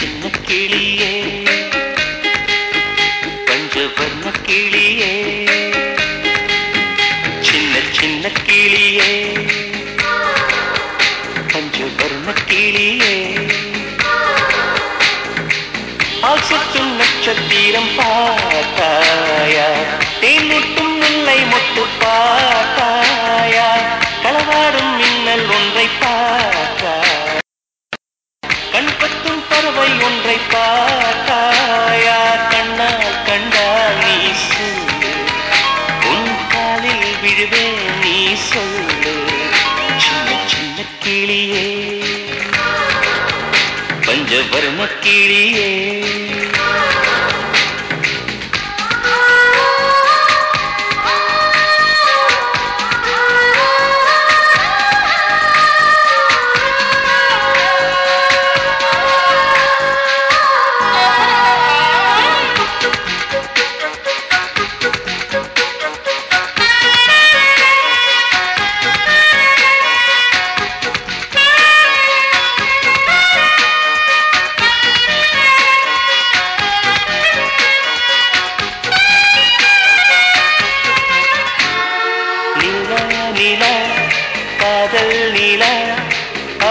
சின்ன கிளியே. பஞ்சவர்ண கிளியே. சின்ன சின்ன கிளியே. பஞ்சவர்ண கிளியே. ஆசத்து நட்சத்திரம் பார்த்தா ஒன்றை பார்த்தாயா? கண்ணா கண்டால் நீ சொல்லு. உன் காலில் விழுவேன் நீ சொல்லு. சின்ன சின்ன கிளியே. பஞ்சவர்ம கிளியே.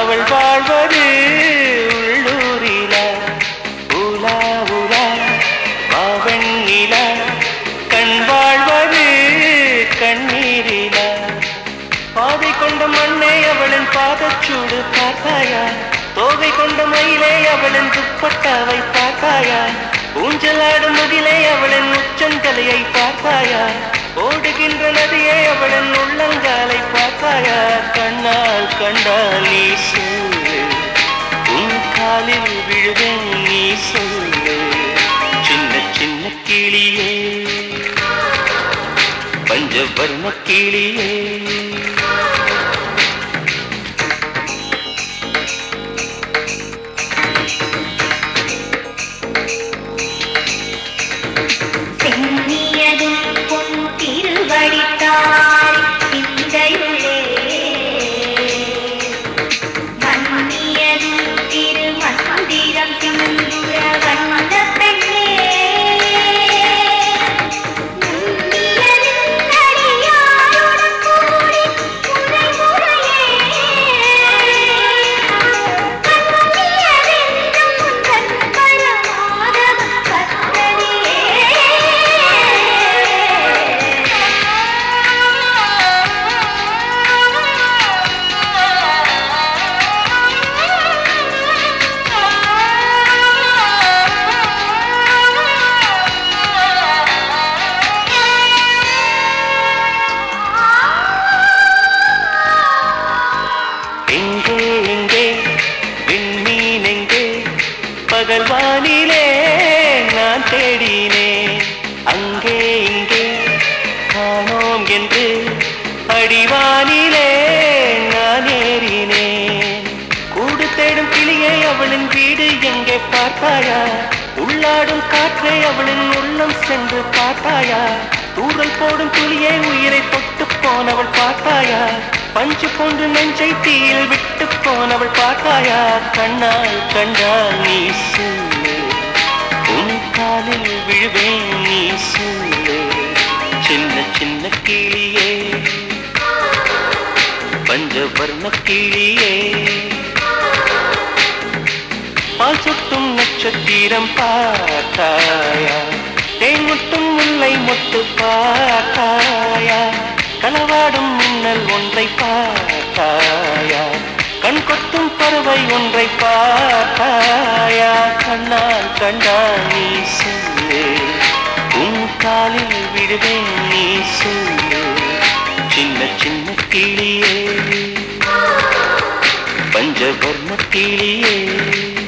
அவள் வாழ்வது உள்ளூரில. உலா உலா மாவன் கண் வாழ்வது கண்ணீரில. பாதை கொண்ட மண்ணே அவளின் பாதச்சூடு பார்த்தாயா? தோகை கொண்ட மயிலே அவளின் துப்பட்டாவை பார்த்தாயா? ஊஞ்சலாடும் முகிலே அவளின் உச்சந்தலையை பார்த்தாயா? ஓடுகின்ற நதியே அவளின் உள்ளங்காலை பார்த்தாயா? கண்ணால் கண்டால் நீ சொல்லு உன் காலில் விழுவேன் நீ சொல்லு சின்ன சின்ன கிளியே. பஞ்சவர்ண கிளியே. பகல் வானிலே நான் தேடினேன். அங்கே இங்கே காணோம் என்று அடிவானிலே நான் ஏறினேன். கூடு தேடும் கிளியை அவளின் வீடு எங்கே பார்த்தாயா? உள்ளாடும் காற்றை அவளின் உள்ளம் சென்று பார்த்தாயா? தூரல் போடும் துளியை உயிரை தொட்டு போனவள் பார்த்தாயா? பஞ்சு போன்று நெஞ்சை தீயில் விட்டு போனவள் பார்த்தாயா கண்ணால் கண்டால் நீ சொல்லு உன் காலில் விழுவேன் நீ சொல்லு சின்ன சின்ன கிளியே. பஞ்சவர்ண கிளியே. பால் சுட்டும் நட்சத்திரம் பார்த்தாயா தேன் முட்டும் முல்லை மொட்டு பார்த்தாயா கலவா ஒன்றை பார்த்தாயா? கண் கொத்தும் பறவை ஒன்றை பார்த்தாயா? கண்ணால் கண்டால் நீ சொல்லு. உன் காலில் விடுவேன் நீ சொல்லு. சின்ன சின்ன கிளியே. பஞ்சவர்ண கிளியே.